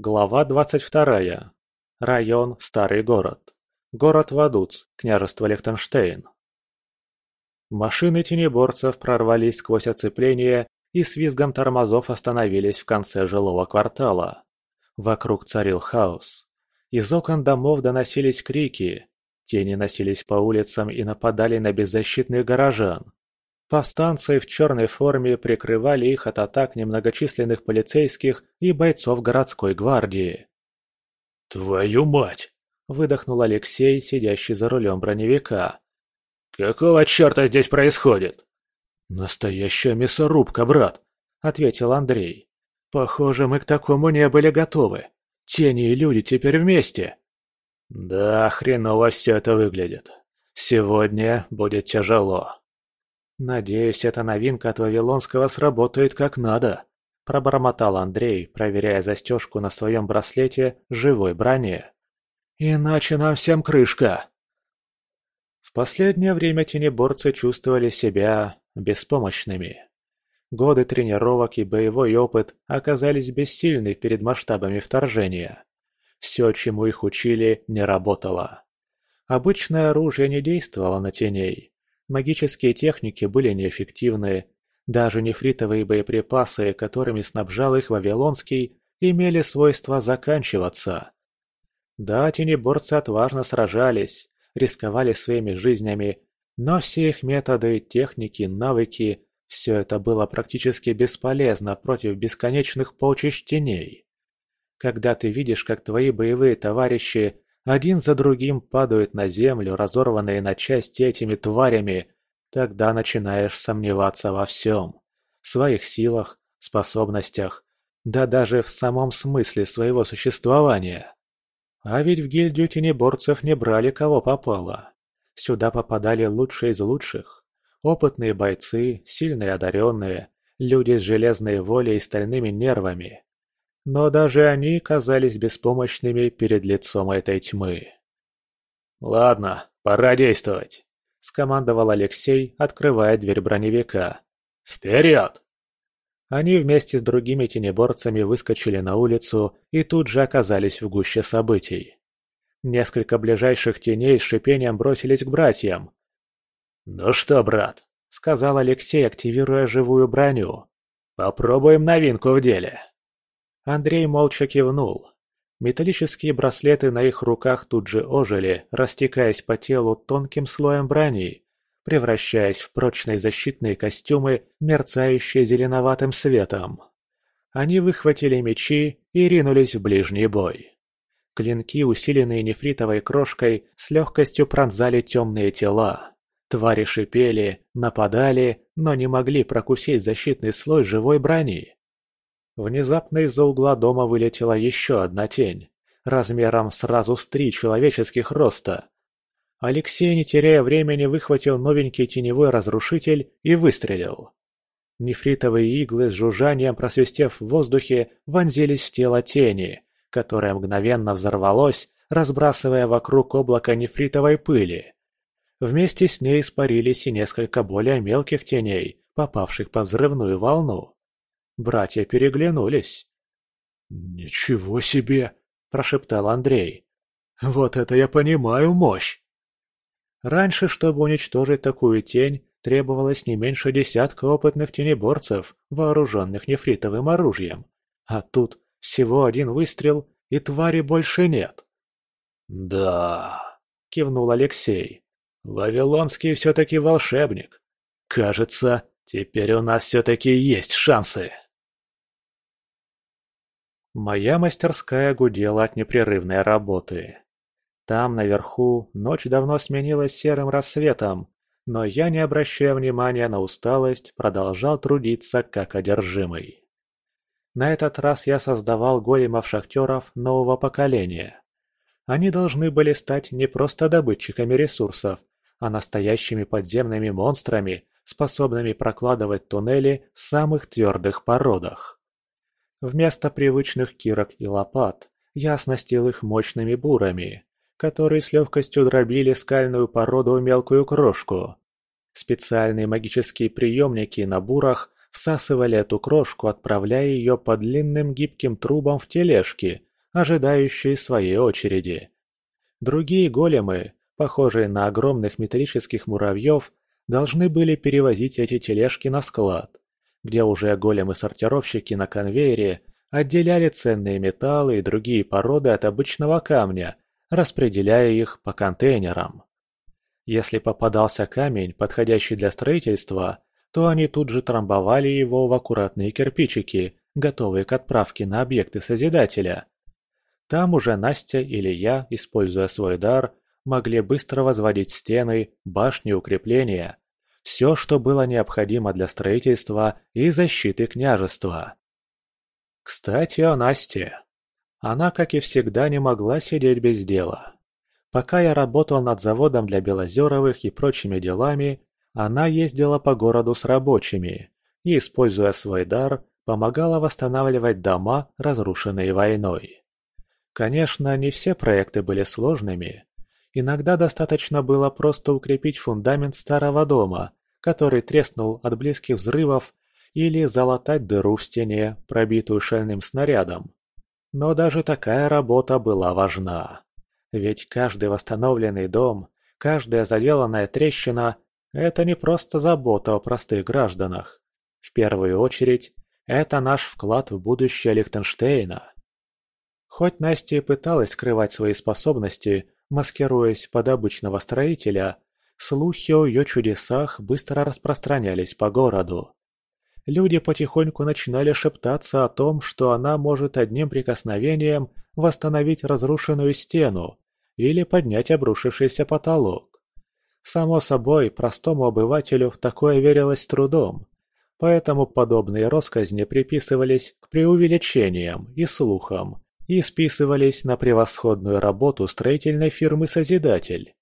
Глава 22. Район Старый город. Город Вадуц, княжество Лихтенштейн. Машины тенеборцев прорвались сквозь оцепление и с визгом тормозов остановились в конце жилого квартала. Вокруг царил хаос. Из окон домов доносились крики. Тени носились по улицам и нападали на беззащитных горожан. Повстанцы в черной форме прикрывали их от атак немногочисленных полицейских и бойцов городской гвардии. «Твою мать!» – выдохнул Алексей, сидящий за рулем броневика. «Какого черта здесь происходит?» «Настоящая мясорубка, брат!» – ответил Андрей. «Похоже, мы к такому не были готовы. Тени и люди теперь вместе». «Да, хреново все это выглядит. Сегодня будет тяжело». «Надеюсь, эта новинка от Вавилонского сработает как надо», – пробормотал Андрей, проверяя застежку на своем браслете живой броне. «Иначе нам всем крышка!» В последнее время тенеборцы чувствовали себя беспомощными. Годы тренировок и боевой опыт оказались бессильны перед масштабами вторжения. Все, чему их учили, не работало. Обычное оружие не действовало на теней, Магические техники были неэффективны, даже нефритовые боеприпасы, которыми снабжал их Вавилонский, имели свойство заканчиваться. Да, тенеборцы отважно сражались, рисковали своими жизнями, но все их методы, техники, навыки – все это было практически бесполезно против бесконечных полчищ теней. Когда ты видишь, как твои боевые товарищи один за другим падают на землю, разорванные на части этими тварями, тогда начинаешь сомневаться во всем. В своих силах, способностях, да даже в самом смысле своего существования. А ведь в гильдию тенеборцев не брали кого попало. Сюда попадали лучшие из лучших. Опытные бойцы, сильные одаренные, люди с железной волей и стальными нервами. Но даже они казались беспомощными перед лицом этой тьмы. «Ладно, пора действовать», — скомандовал Алексей, открывая дверь броневика. «Вперед!» Они вместе с другими тенеборцами выскочили на улицу и тут же оказались в гуще событий. Несколько ближайших теней с шипением бросились к братьям. «Ну что, брат?» — сказал Алексей, активируя живую броню. «Попробуем новинку в деле». Андрей молча кивнул. Металлические браслеты на их руках тут же ожили, растекаясь по телу тонким слоем брони, превращаясь в прочные защитные костюмы, мерцающие зеленоватым светом. Они выхватили мечи и ринулись в ближний бой. Клинки, усиленные нефритовой крошкой, с легкостью пронзали темные тела. Твари шипели, нападали, но не могли прокусить защитный слой живой брони. Внезапно из-за угла дома вылетела еще одна тень, размером сразу с три человеческих роста. Алексей, не теряя времени, выхватил новенький теневой разрушитель и выстрелил. Нефритовые иглы с жужжанием просвистев в воздухе вонзились в тело тени, которое мгновенно взорвалось, разбрасывая вокруг облако нефритовой пыли. Вместе с ней испарились и несколько более мелких теней, попавших по взрывную волну. Братья переглянулись. «Ничего себе!» – прошептал Андрей. «Вот это я понимаю мощь!» Раньше, чтобы уничтожить такую тень, требовалось не меньше десятка опытных тенеборцев, вооруженных нефритовым оружием. А тут всего один выстрел, и твари больше нет. «Да», — кивнул Алексей, — «Вавилонский все-таки волшебник. Кажется, теперь у нас все-таки есть шансы». Моя мастерская гудела от непрерывной работы. Там, наверху, ночь давно сменилась серым рассветом, но я, не обращая внимания на усталость, продолжал трудиться как одержимый. На этот раз я создавал големов-шахтеров нового поколения. Они должны были стать не просто добытчиками ресурсов, а настоящими подземными монстрами, способными прокладывать туннели в самых твердых породах. Вместо привычных кирок и лопат я оснастил их мощными бурами, которые с легкостью дробили скальную породу в мелкую крошку. Специальные магические приемники на бурах всасывали эту крошку, отправляя ее по длинным гибким трубам в тележки, ожидающие своей очереди. Другие големы, похожие на огромных металлических муравьев, должны были перевозить эти тележки на склад, где уже големы-сортировщики на конвейере отделяли ценные металлы и другие породы от обычного камня, распределяя их по контейнерам. Если попадался камень, подходящий для строительства, то они тут же трамбовали его в аккуратные кирпичики, готовые к отправке на объекты Созидателя. Там уже Настя или я, используя свой дар, могли быстро возводить стены, башни, укрепления. Все, что было необходимо для строительства и защиты княжества. Кстати, о Насте. Она, как и всегда, не могла сидеть без дела. Пока я работал над заводом для Белозеровых и прочими делами, она ездила по городу с рабочими и, используя свой дар, помогала восстанавливать дома, разрушенные войной. Конечно, не все проекты были сложными. Иногда достаточно было просто укрепить фундамент старого дома, который треснул от близких взрывов, или залатать дыру в стене, пробитую шальным снарядом. Но даже такая работа была важна. Ведь каждый восстановленный дом, каждая заделанная трещина – это не просто забота о простых гражданах. В первую очередь, это наш вклад в будущее Лихтенштейна. Хоть Настя и пыталась скрывать свои способности, маскируясь под обычного строителя, слухи о ее чудесах быстро распространялись по городу. Люди потихоньку начинали шептаться о том, что она может одним прикосновением восстановить разрушенную стену или поднять обрушившийся потолок. Само собой, простому обывателю в такое верилось с трудом, поэтому подобные россказни приписывались к преувеличениям и слухам, и списывались на превосходную работу строительной фирмы «Созидатель».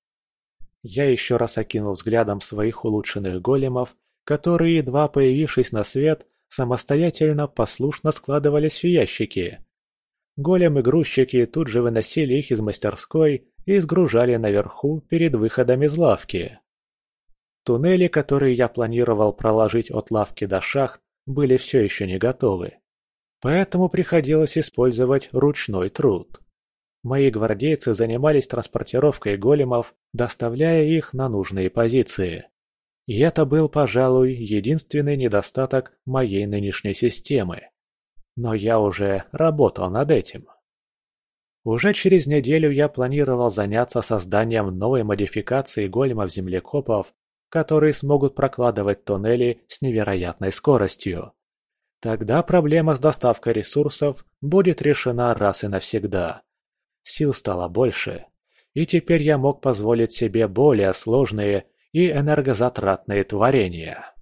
Я еще раз окинул взглядом своих улучшенных големов, которые, едва появившись на свет, самостоятельно послушно складывались в ящики. Големы-грузчики тут же выносили их из мастерской и сгружали наверху перед выходом из лавки. Туннели, которые я планировал проложить от лавки до шахт, были все еще не готовы поэтому приходилось использовать ручной труд. Мои гвардейцы занимались транспортировкой големов, доставляя их на нужные позиции. И это был, пожалуй, единственный недостаток моей нынешней системы. Но я уже работал над этим. Уже через неделю я планировал заняться созданием новой модификации големов-землекопов, которые смогут прокладывать туннели с невероятной скоростью. Тогда проблема с доставкой ресурсов будет решена раз и навсегда. Сил стало больше, и теперь я мог позволить себе более сложные и энергозатратные творения.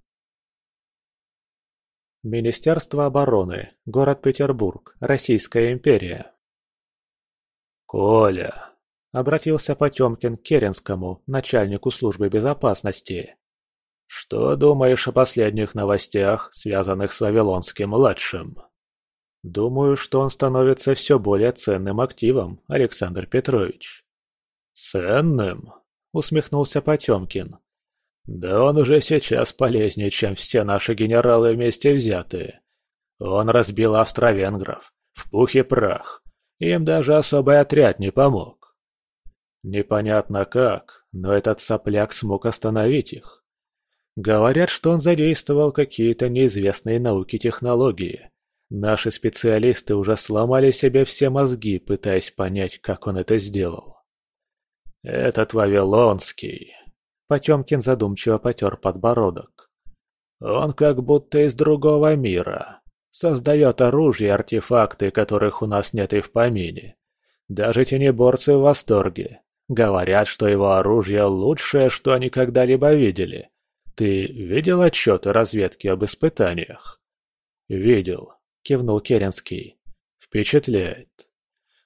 Министерство обороны, город Петербург, Российская империя. «Коля», — обратился Потемкин к Керенскому, начальнику службы безопасности, «Что думаешь о последних новостях, связанных с Вавилонским-младшим?» «Думаю, что он становится все более ценным активом, Александр Петрович». «Ценным?» — усмехнулся Потемкин. «Да он уже сейчас полезнее, чем все наши генералы вместе взятые. Он разбил австро-венгров, в пух и прах. Им даже особый отряд не помог». «Непонятно как, но этот сопляк смог остановить их. Говорят, что он задействовал какие-то неизвестные науки технологии. Наши специалисты уже сломали себе все мозги, пытаясь понять, как он это сделал. «Этот Вавилонский...» Потемкин задумчиво потер подбородок. «Он как будто из другого мира. Создает оружие и артефакты, которых у нас нет и в помине. Даже тенеборцы в восторге. Говорят, что его оружие лучшее, что они когда-либо видели. «Ты видел отчеты разведки об испытаниях?» «Видел», — кивнул Керенский. «Впечатляет.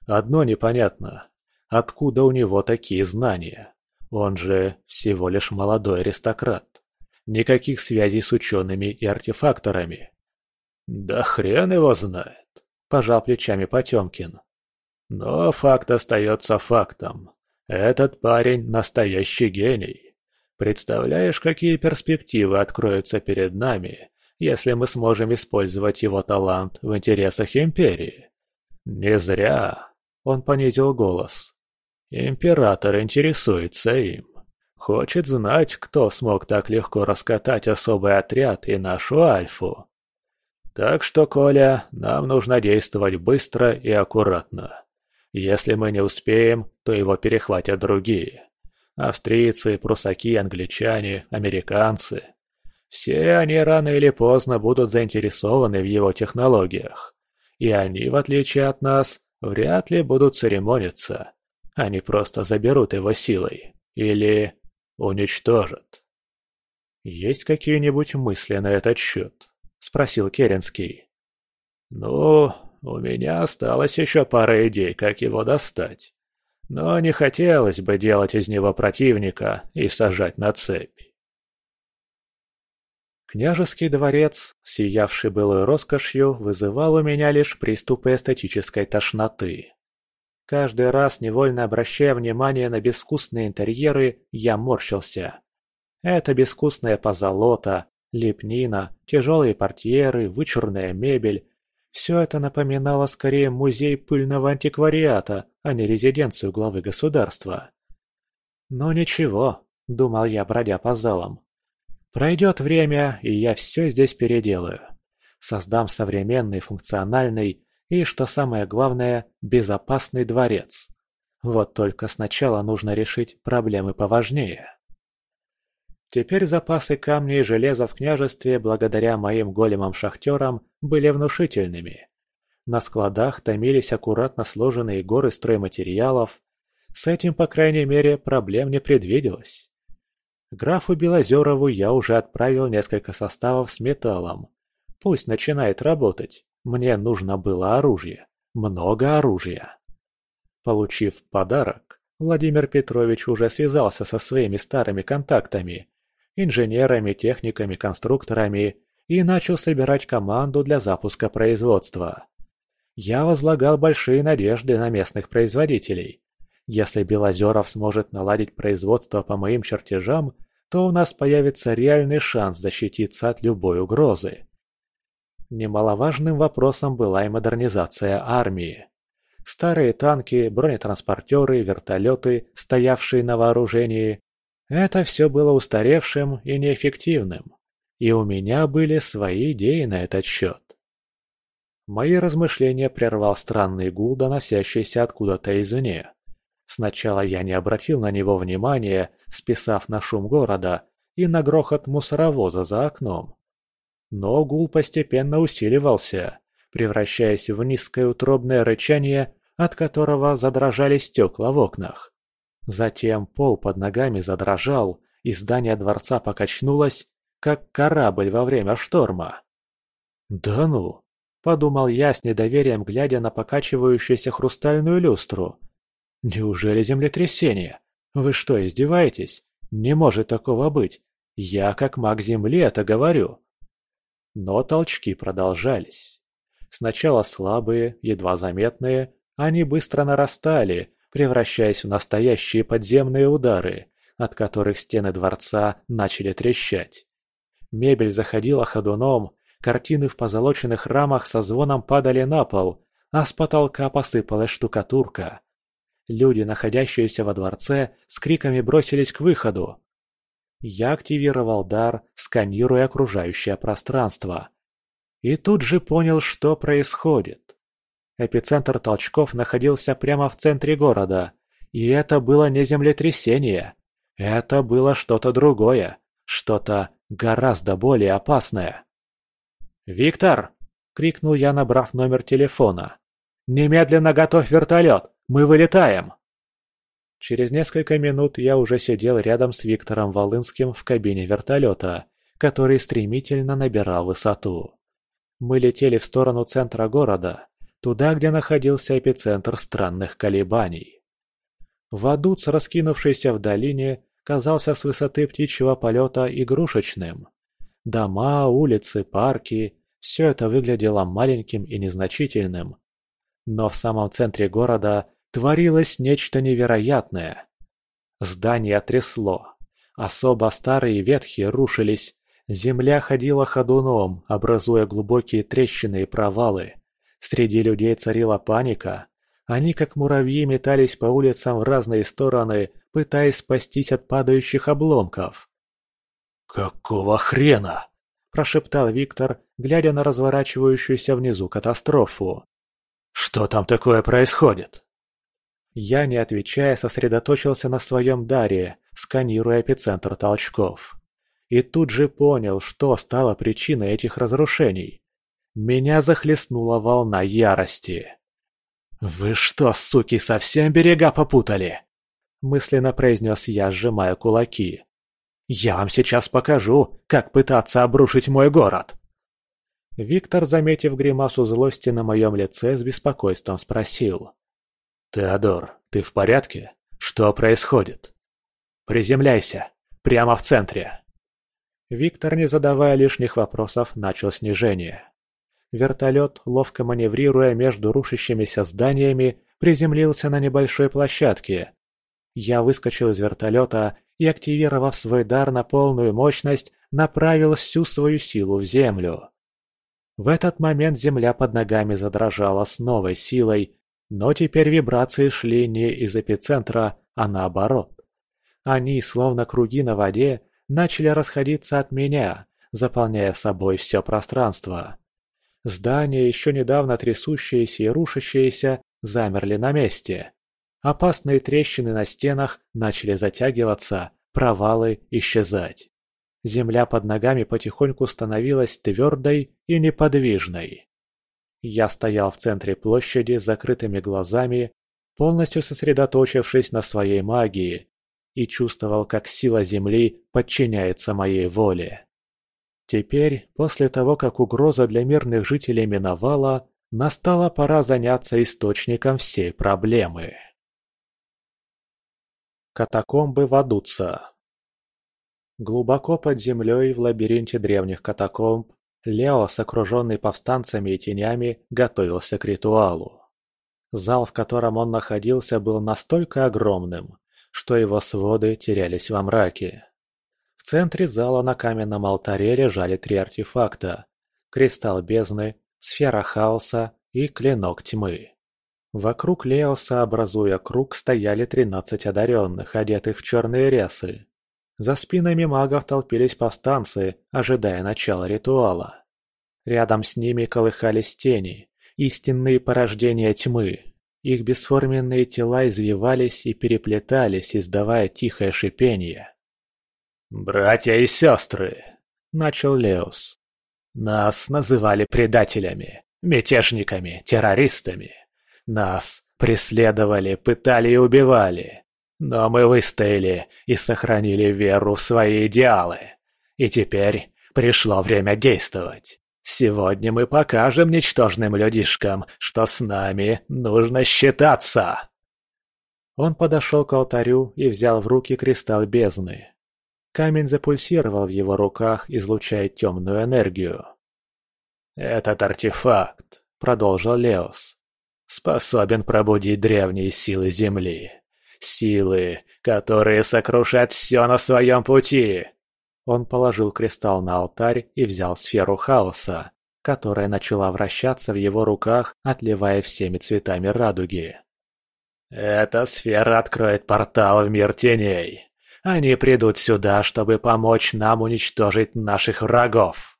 Одно непонятно. Откуда у него такие знания? Он же всего лишь молодой аристократ. Никаких связей с учеными и артефакторами». «Да хрен его знает», – пожал плечами Потемкин. «Но факт остается фактом. Этот парень – настоящий гений. Представляешь, какие перспективы откроются перед нами, если мы сможем использовать его талант в интересах Империи? Не зря, Он понизил голос. «Император интересуется им. Хочет знать, кто смог так легко раскатать особый отряд и нашу Альфу. Так что, Коля, нам нужно действовать быстро и аккуратно. Если мы не успеем, то его перехватят другие. Австрийцы, прусаки, англичане, американцы. Все они рано или поздно будут заинтересованы в его технологиях. И они, в отличие от нас, вряд ли будут церемониться. Они просто заберут его силой. Или уничтожат. «Есть какие-нибудь мысли на этот счет?» – спросил Керенский. «Ну, у меня осталось еще пара идей, как его достать. Но не хотелось бы делать из него противника и сажать на цепь. Княжеский дворец, сиявший былой роскошью, вызывал у меня лишь приступы эстетической тошноты. Каждый раз, невольно обращая внимание на безвкусные интерьеры, я морщился. Это безвкусная позолота, лепнина, тяжелые портьеры, вычурная мебель, все это напоминало скорее музей пыльного антиквариата, а не резиденцию главы государства. «Но ничего», — думал я, бродя по залам. «Пройдет время, и я все здесь переделаю. Создам современный, функциональный и, что самое главное, безопасный дворец. Вот только сначала нужно решить проблемы поважнее». Теперь запасы камня и железа в княжестве, благодаря моим големам-шахтерам, были внушительными. На складах томились аккуратно сложенные горы стройматериалов. С этим, по крайней мере, проблем не предвиделось. Графу Белозерову я уже отправил несколько составов с металлом. Пусть начинает работать. Мне нужно было оружие. Много оружия. Получив подарок, Владимир Петрович уже связался со своими старыми контактами инженерами, техниками, конструкторами и начал собирать команду для запуска производства. Я возлагал большие надежды на местных производителей. Если Белозеров сможет наладить производство по моим чертежам, то у нас появится реальный шанс защититься от любой угрозы. Немаловажным вопросом была и модернизация армии. Старые танки, бронетранспортеры, вертолеты, стоявшие на вооружении, это все было устаревшим и неэффективным, и у меня были свои идеи на этот счет. Мои размышления прервал странный гул, доносящийся откуда-то извне. Сначала я не обратил на него внимания, списав на шум города и на грохот мусоровоза за окном. Но гул постепенно усиливался, превращаясь в низкое утробное рычание, от которого задрожали стекла в окнах. Затем пол под ногами задрожал, и здание дворца покачнулось, как корабль во время шторма. «Да ну!» – подумал я с недоверием, глядя на покачивающуюся хрустальную люстру. «Неужели землетрясение? Вы что, издеваетесь? Не может такого быть. Я, как маг Земли, это говорю». Но толчки продолжались. Сначала слабые, едва заметные, они быстро нарастали, превращаясь в настоящие подземные удары, от которых стены дворца начали трещать. Мебель заходила ходуном, картины в позолоченных рамах со звоном падали на пол, а с потолка посыпалась штукатурка. Люди, находящиеся во дворце, с криками бросились к выходу. Я активировал дар, сканируя окружающее пространство. И тут же понял, что происходит. Эпицентр толчков находился прямо в центре города. И это было не землетрясение. Это было что-то другое. Что-то гораздо более опасное. «Виктор!» — крикнул я, набрав номер телефона. «Немедленно готовь вертолет! Мы вылетаем!» Через несколько минут я уже сидел рядом с Виктором Волынским в кабине вертолета, который стремительно набирал высоту. Мы летели в сторону центра города, туда, где находился эпицентр странных колебаний. Вадуц, раскинувшийся в долине, казался с высоты птичьего полета игрушечным. Дома, улицы, парки – все это выглядело маленьким и незначительным. Но в самом центре города творилось нечто невероятное. Здания трясло. Особо старые ветхие рушились. Земля ходила ходуном, образуя глубокие трещины и провалы. Среди людей царила паника. Они, как муравьи, метались по улицам в разные стороны, пытаясь спастись от падающих обломков. «Какого хрена?» – прошептал Виктор, глядя на разворачивающуюся внизу катастрофу. «Что там такое происходит?» Я, не отвечая, сосредоточился на своем даре, сканируя эпицентр толчков. И тут же понял, что стало причиной этих разрушений. Меня захлестнула волна ярости. «Вы что, суки, совсем берега попутали?» Мысленно произнес я, сжимая кулаки. «Я вам сейчас покажу, как пытаться обрушить мой город!» Виктор, заметив гримасу злости на моем лице, с беспокойством спросил. «Теодор, ты в порядке? Что происходит?» «Приземляйся! Прямо в центре!» Виктор, не задавая лишних вопросов, начал снижение. Вертолет, ловко маневрируя между рушащимися зданиями, приземлился на небольшой площадке. Я выскочил из вертолета и, активировав свой дар на полную мощность, направил всю свою силу в землю. В этот момент земля под ногами задрожала с новой силой, но теперь вибрации шли не из эпицентра, а наоборот. Они, словно круги на воде, начали расходиться от меня, заполняя собой все пространство. Здания, еще недавно трясущиеся и рушащиеся, замерли на месте. Опасные трещины на стенах начали затягиваться, провалы исчезать. Земля под ногами потихоньку становилась твердой и неподвижной. Я стоял в центре площади с закрытыми глазами, полностью сосредоточившись на своей магии, и чувствовал, как сила Земли подчиняется моей воле. Теперь, после того, как угроза для мирных жителей миновала, настала пора заняться источником всей проблемы. Катакомбы Вадуца Глубоко под землей в лабиринте древних катакомб Леос, окруженный повстанцами и тенями, готовился к ритуалу. Зал, в котором он находился, был настолько огромным, что его своды терялись во мраке. В центре зала на каменном алтаре лежали три артефакта – кристалл бездны, сфера хаоса и клинок тьмы. Вокруг Леоса, образуя круг, стояли тринадцать одаренных, одетых в черные рясы. За спинами магов толпились повстанцы, ожидая начала ритуала. Рядом с ними колыхались тени, истинные порождения тьмы. Их бесформенные тела извивались и переплетались, издавая тихое шипение. «Братья и сестры!» – начал Леос. «Нас называли предателями, мятежниками, террористами. Нас преследовали, пытали и убивали. Но мы выстояли и сохранили веру в свои идеалы. И теперь пришло время действовать. Сегодня мы покажем ничтожным людишкам, что с нами нужно считаться. Он подошел к алтарю и взял в руки кристалл бездны. Камень запульсировал в его руках, излучая темную энергию. «Этот артефакт», — продолжил Леос, — «способен пробудить древние силы Земли. Силы, которые сокрушат все на своем пути!» Он положил кристалл на алтарь и взял сферу хаоса, которая начала вращаться в его руках, отливая всеми цветами радуги. «Эта сфера откроет портал в мир теней. Они придут сюда, чтобы помочь нам уничтожить наших врагов!»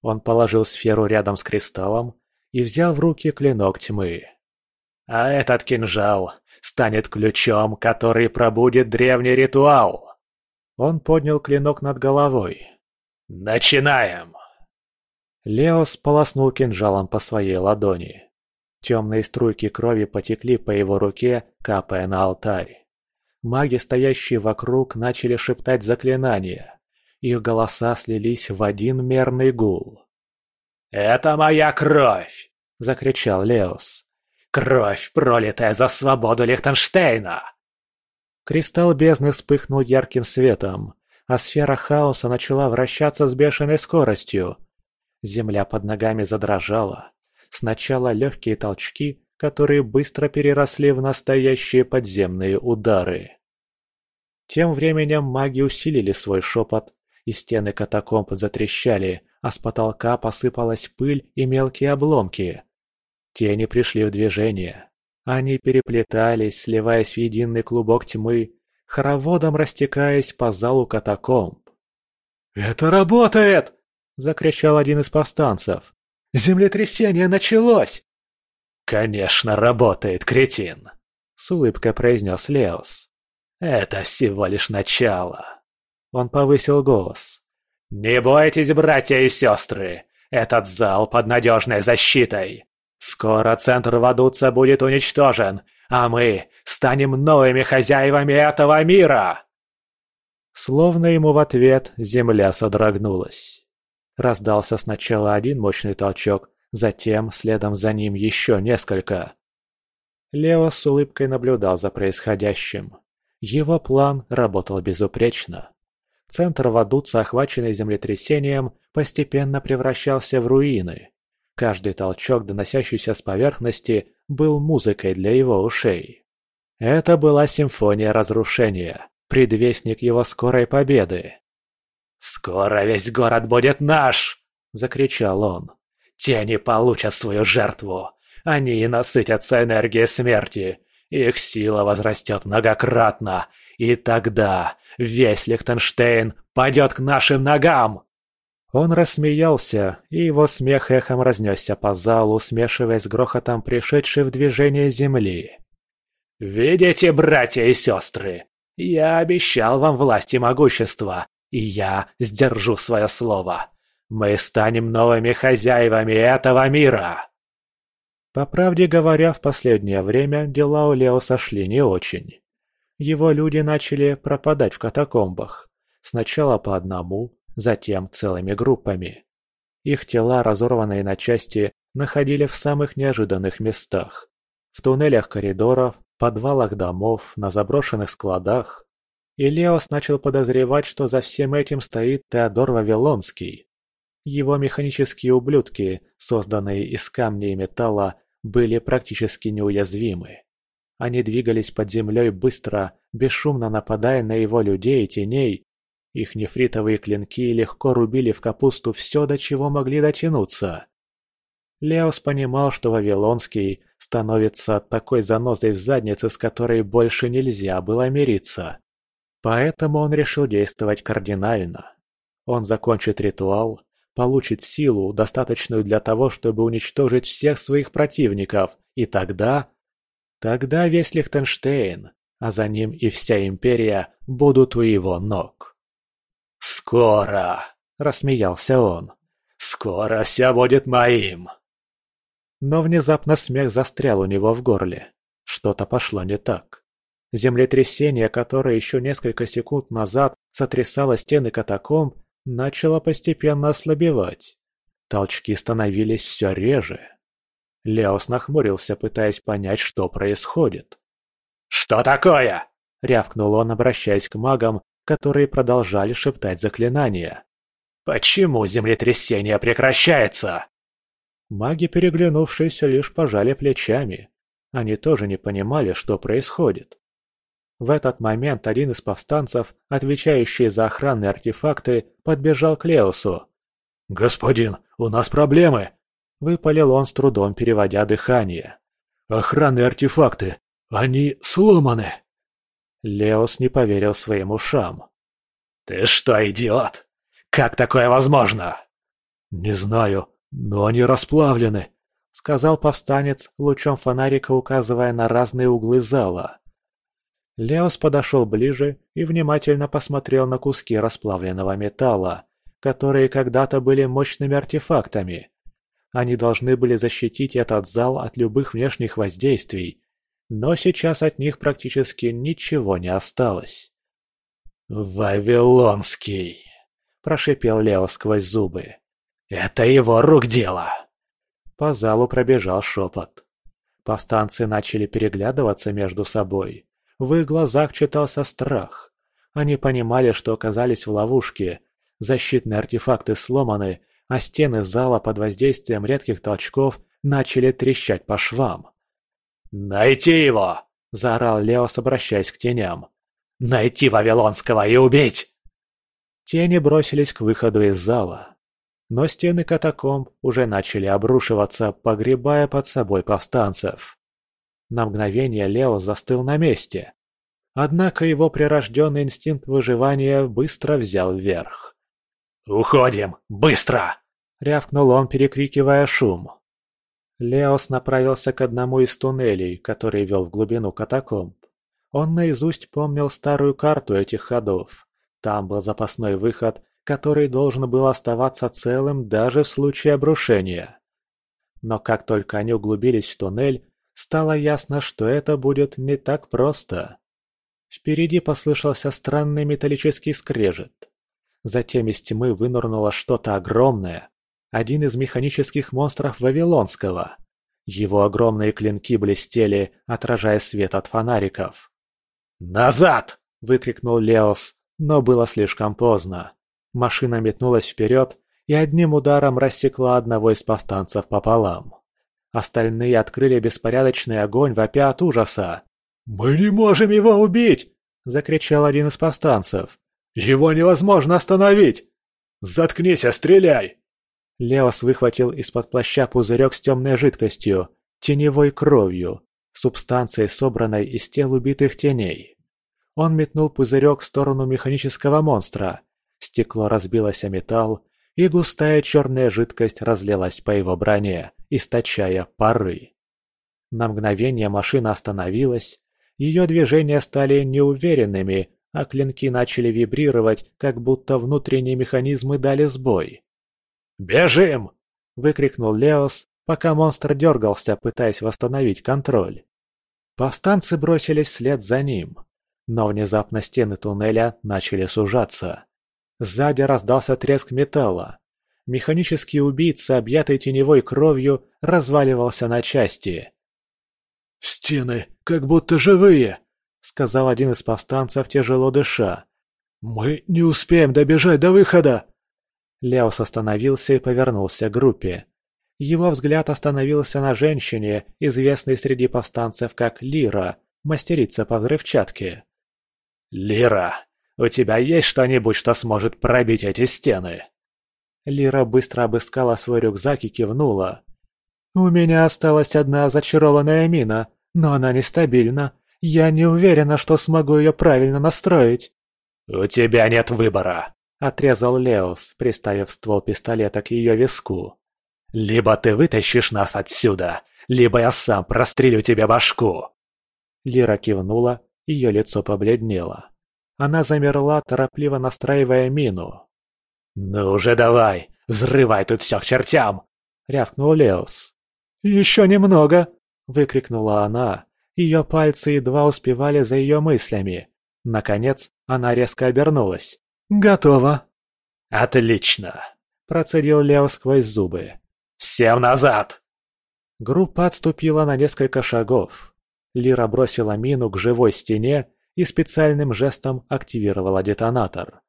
Он положил сферу рядом с кристаллом и взял в руки клинок тьмы. «А этот кинжал станет ключом, который пробудет древний ритуал!» Он поднял клинок над головой. «Начинаем!» Лео сполоснул кинжалом по своей ладони. Темные струйки крови потекли по его руке, капая на алтарь. Маги, стоящие вокруг, начали шептать заклинания. Их голоса слились в один мерный гул. «Это моя кровь!» – закричал Леос. Кровь, пролитая за свободу Лихтенштейна!» Кристалл бездны вспыхнул ярким светом, а сфера хаоса начала вращаться с бешеной скоростью. Земля под ногами задрожала. Сначала легкие толчки, которые быстро переросли в настоящие подземные удары. Тем временем маги усилили свой шепот, и стены катакомб затрещали, а с потолка посыпалась пыль и мелкие обломки. Тени пришли в движение. Они переплетались, сливаясь в единый клубок тьмы, хороводом растекаясь по залу катакомб. «Это работает!» – закричал один из повстанцев. «Землетрясение началось!» «Конечно, работает, кретин!» – с улыбкой произнес Леос. «Это всего лишь начало!» Он повысил голос. «Не бойтесь, братья и сестры! Этот зал под надежной защитой! Скоро центр Вадуца будет уничтожен, а мы станем новыми хозяевами этого мира!» Словно ему в ответ земля содрогнулась. Раздался сначала один мощный толчок, затем следом за ним еще несколько. Лео с улыбкой наблюдал за происходящим. Его план работал безупречно. Центр Вадуца, охваченный землетрясением, постепенно превращался в руины. Каждый толчок, доносящийся с поверхности, был музыкой для его ушей. Это была симфония разрушения, предвестник его скорой победы. «Скоро весь город будет наш!» – закричал он. «Тени получат свою жертву! Они насытятся энергией смерти! Их сила возрастет многократно, и тогда весь Лихтенштейн пойдет к нашим ногам!» Он рассмеялся, и его смех эхом разнесся по залу, смешиваясь с грохотом пришедшей в движение земли. «Видите, братья и сестры, я обещал вам власть и могущество, и я сдержу свое слово. Мы станем новыми хозяевами этого мира!» По правде говоря, в последнее время дела у Лео сошли не очень. Его люди начали пропадать в катакомбах. Сначала по одному, затем целыми группами. Их тела, разорванные на части, находили в самых неожиданных местах. В туннелях коридоров, подвалах домов, на заброшенных складах. И Леос начал подозревать, что за всем этим стоит Теодор Вавилонский. Его механические ублюдки, созданные из камня и металла, были практически неуязвимы. Они двигались под землей быстро, бесшумно нападая на его людей и теней. Их нефритовые клинки легко рубили в капусту все, до чего могли дотянуться. Леос понимал, что Вавилонский становится такой занозой в заднице, с которой больше нельзя было мириться. Поэтому он решил действовать кардинально. Он закончит ритуал, получит силу, достаточную для того, чтобы уничтожить всех своих противников, и тогда Тогда весь Лихтенштейн, а за ним и вся империя будут у его ног. «Скоро!» – рассмеялся он. «Скоро все будет моим!» Но внезапно смех застрял у него в горле. Что-то пошло не так. Землетрясение, которое еще несколько секунд назад сотрясало стены катакомб, начало постепенно ослабевать. Толчки становились все реже. Леос нахмурился, пытаясь понять, что происходит. «Что такое?» — рявкнул он, обращаясь к магам, которые продолжали шептать заклинания. «Почему землетрясение прекращается?» Маги, переглянувшись, лишь пожали плечами. Они тоже не понимали, что происходит. В этот момент один из повстанцев, отвечающий за охранные артефакты, подбежал к Леосу. «Господин, у нас проблемы!» Выпалил он с трудом, переводя дыхание. «Охранные артефакты! Они сломаны!» Леос не поверил своим ушам. «Ты что, идиот? Как такое возможно?» «Не знаю, но они расплавлены», — сказал повстанец, лучом фонарика указывая на разные углы зала. Леос подошел ближе и внимательно посмотрел на куски расплавленного металла, которые когда-то были мощными артефактами. Они должны были защитить этот зал от любых внешних воздействий, но сейчас от них практически ничего не осталось. «Вавилонский!» – прошипел Лео сквозь зубы. «Это его рук дело!» По залу пробежал шепот. Повстанцы начали переглядываться между собой. В их глазах читался страх. Они понимали, что оказались в ловушке. Защитные артефакты сломаны, а стены зала под воздействием редких толчков начали трещать по швам. «Найти его!» – заорал Леос, обращаясь к теням. «Найти Вавилонского и убить!» Тени бросились к выходу из зала. Но стены катакомб уже начали обрушиваться, погребая под собой повстанцев. На мгновение Лео застыл на месте. Однако его прирожденный инстинкт выживания быстро взял вверх. «Уходим! Быстро!» — рявкнул он, перекрикивая шум. Леос направился к одному из туннелей, который вел в глубину катакомб. Он наизусть помнил старую карту этих ходов. Там был запасной выход, который должен был оставаться целым даже в случае обрушения. Но как только они углубились в туннель, стало ясно, что это будет не так просто. Впереди послышался странный металлический скрежет. Затем из тьмы вынырнуло что-то огромное, один из механических монстров Вавилонского. Его огромные клинки блестели, отражая свет от фонариков. «Назад!» – выкрикнул Леос, но было слишком поздно. Машина метнулась вперед и одним ударом рассекла одного из повстанцев пополам. Остальные открыли беспорядочный огонь, вопя от ужаса. «Мы не можем его убить!» – закричал один из повстанцев. «Его невозможно остановить! Заткнись, а стреляй!» Леос выхватил из-под плаща пузырек с темной жидкостью, теневой кровью, субстанцией, собранной из тел убитых теней. Он метнул пузырек в сторону механического монстра. Стекло разбилось о металл, и густая черная жидкость разлилась по его броне, источая пары. На мгновение машина остановилась, ее движения стали неуверенными, а клинки начали вибрировать, как будто внутренние механизмы дали сбой. «Бежим!» – выкрикнул Леос, пока монстр дергался, пытаясь восстановить контроль. Повстанцы бросились вслед за ним, но внезапно стены туннеля начали сужаться. Сзади раздался треск металла. Механический убийца, объятый теневой кровью, разваливался на части. «Стены как будто живые!» — сказал один из повстанцев, тяжело дыша. «Мы не успеем добежать до выхода!» Леос остановился и повернулся к группе. Его взгляд остановился на женщине, известной среди повстанцев как Лира, мастерица по взрывчатке. «Лира, у тебя есть что-нибудь, что сможет пробить эти стены?» Лира быстро обыскала свой рюкзак и кивнула. «У меня осталась одна зачарованная мина, но она нестабильна. Я не уверена, что смогу ее правильно настроить». «У тебя нет выбора», — отрезал Леос, приставив ствол пистолета к ее виску. «Либо ты вытащишь нас отсюда, либо я сам прострелю тебе башку!» Лира кивнула, ее лицо побледнело. Она замерла, торопливо настраивая мину. «Ну уже давай, взрывай тут все к чертям!» — рявкнул Леос. «Еще немного!» — выкрикнула она. Ее пальцы едва успевали за ее мыслями. Наконец, она резко обернулась. «Готово!» «Отлично!» – процедил Лео сквозь зубы. «Всем назад!» Группа отступила на несколько шагов. Лира бросила мину к живой стене и специальным жестом активировала детонатор.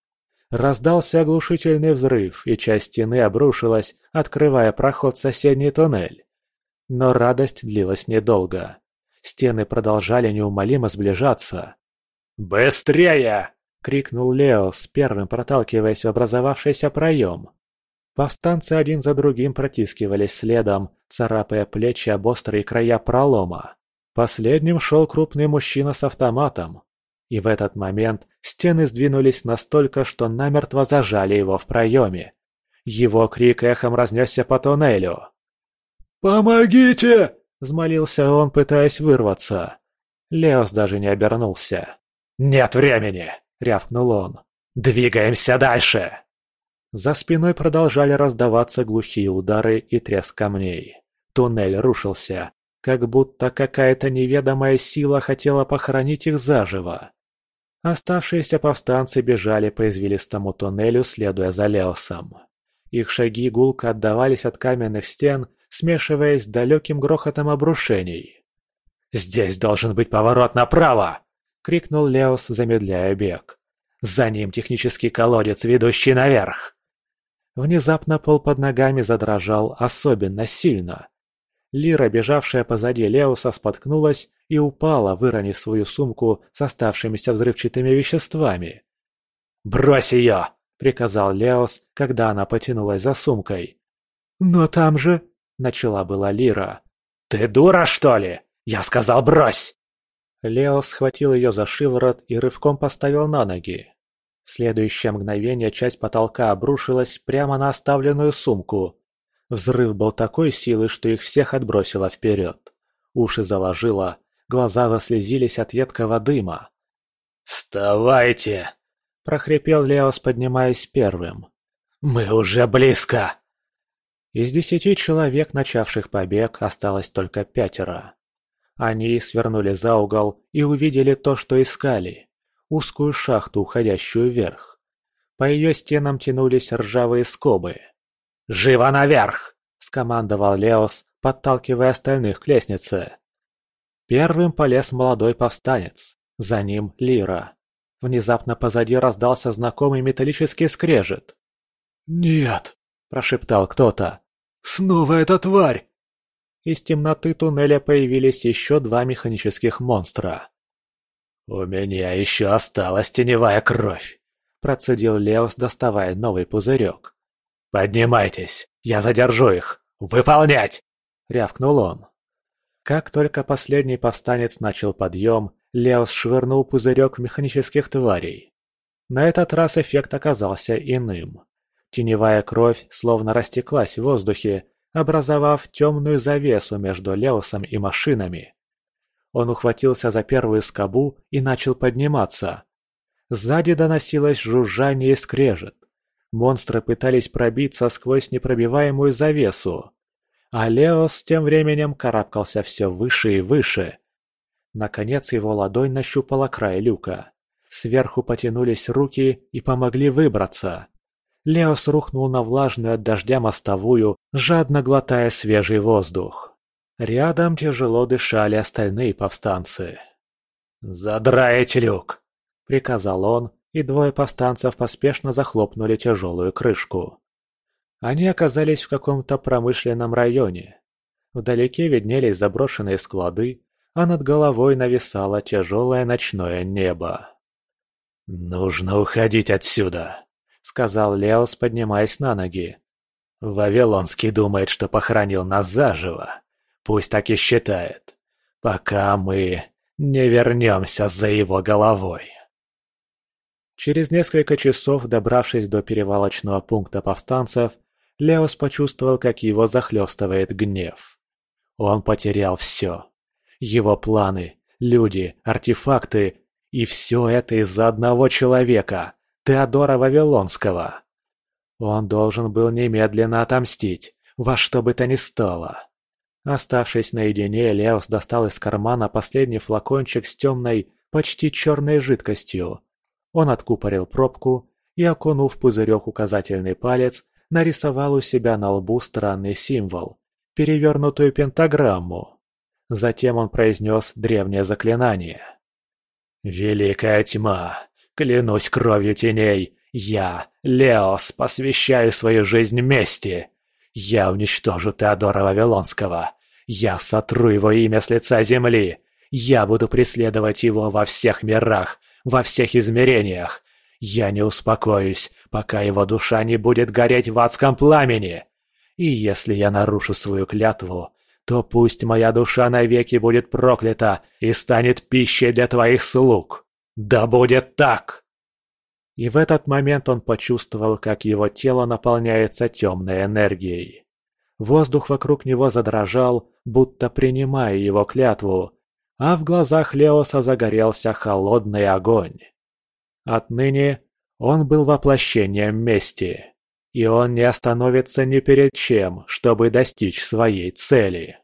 Раздался оглушительный взрыв, и часть стены обрушилась, открывая проход в соседний туннель. Но радость длилась недолго. Стены продолжали неумолимо сближаться. «Быстрее!» — крикнул Леос, первым проталкиваясь в образовавшийся проем. Повстанцы один за другим протискивались следом, царапая плечи об острые края пролома. Последним шел крупный мужчина с автоматом. И в этот момент стены сдвинулись настолько, что намертво зажали его в проеме. Его крик эхом разнесся по туннелю. «Помогите!» – взмолился он, пытаясь вырваться. Леос даже не обернулся. «Нет времени!» — рявкнул он. «Двигаемся дальше!» За спиной продолжали раздаваться глухие удары и треск камней. Туннель рушился, как будто какая-то неведомая сила хотела похоронить их заживо. Оставшиеся повстанцы бежали по извилистому туннелю, следуя за Леосом. Их шаги гулко отдавались от каменных стен, смешиваясь с далеким грохотом обрушений. «Здесь должен быть поворот направо!» — крикнул Леос, замедляя бег. «За ним технический колодец, ведущий наверх!» Внезапно пол под ногами задрожал особенно сильно. Лира, бежавшая позади Леоса, споткнулась и упала, выронив свою сумку с оставшимися взрывчатыми веществами. «Брось ее!» — приказал Леос, когда она потянулась за сумкой. «Но там же...» — начала была Лира. «Ты дура, что ли? Я сказал, брось!» Лео схватил ее за шиворот и рывком поставил на ноги. В следующее мгновение часть потолка обрушилась прямо на оставленную сумку. Взрыв был такой силы, что их всех отбросило вперед. Уши заложило, глаза заслезились от едкого дыма. «Вставайте!» – прохрипел Леос, поднимаясь первым. «Мы уже близко!» Из десяти человек, начавших побег, осталось только пятеро. Они свернули за угол и увидели то, что искали – узкую шахту, уходящую вверх. По ее стенам тянулись ржавые скобы. «Живо наверх!» – скомандовал Леос, подталкивая остальных к лестнице. Первым полез молодой повстанец, за ним Лира. Внезапно позади раздался знакомый металлический скрежет. «Нет!» – прошептал кто-то. «Снова эта тварь!» Из темноты туннеля появились еще два механических монстра. «У меня еще осталась теневая кровь!» – процедил Леос, доставая новый пузырек. «Поднимайтесь, я задержу их! Выполнять!» – рявкнул он. Как только последний повстанец начал подъем, Леос швырнул пузырек в механических тварей. На этот раз эффект оказался иным. Теневая кровь словно растеклась в воздухе, образовав темную завесу между Леосом и машинами. Он ухватился за первую скобу и начал подниматься. Сзади доносилось жужжание и скрежет. Монстры пытались пробиться сквозь непробиваемую завесу. А Леос тем временем карабкался все выше и выше. Наконец его ладонь нащупала край люка. Сверху потянулись руки и помогли выбраться. Леос рухнул на влажную от дождя мостовую, жадно глотая свежий воздух. Рядом тяжело дышали остальные повстанцы. «Задраить люк!» — приказал он, и двое повстанцев поспешно захлопнули тяжелую крышку. Они оказались в каком-то промышленном районе. Вдалеке виднелись заброшенные склады, а над головой нависало тяжелое ночное небо. «Нужно уходить отсюда!» — сказал Леос, поднимаясь на ноги. «Вавилонский думает, что похоронил нас заживо. Пусть так и считает. Пока мы не вернемся за его головой». Через несколько часов, добравшись до перевалочного пункта повстанцев, Леос почувствовал, как его захлестывает гнев. Он потерял все. Его планы, люди, артефакты, и все это из-за одного человека. Теодора Вавилонского. Он должен был немедленно отомстить, во что бы то ни стало. Оставшись наедине, Леос достал из кармана последний флакончик с темной, почти черной жидкостью. Он откупорил пробку и, окунув пузырек указательный палец, нарисовал у себя на лбу странный символ – перевернутую пентаграмму. Затем он произнес древнее заклинание. «Великая тьма, Клянусь кровью теней, я, Леос, посвящаю свою жизнь мести. Я уничтожу Теодора Вавилонского. Я сотру его имя с лица земли. Я буду преследовать его во всех мирах, во всех измерениях. Я не успокоюсь, пока его душа не будет гореть в адском пламени. И если я нарушу свою клятву, то пусть моя душа навеки будет проклята и станет пищей для твоих слуг. «Да будет так!» И в этот момент он почувствовал, как его тело наполняется темной энергией. Воздух вокруг него задрожал, будто принимая его клятву, а в глазах Леоса загорелся холодный огонь. Отныне он был воплощением мести, и он не остановится ни перед чем, чтобы достичь своей цели.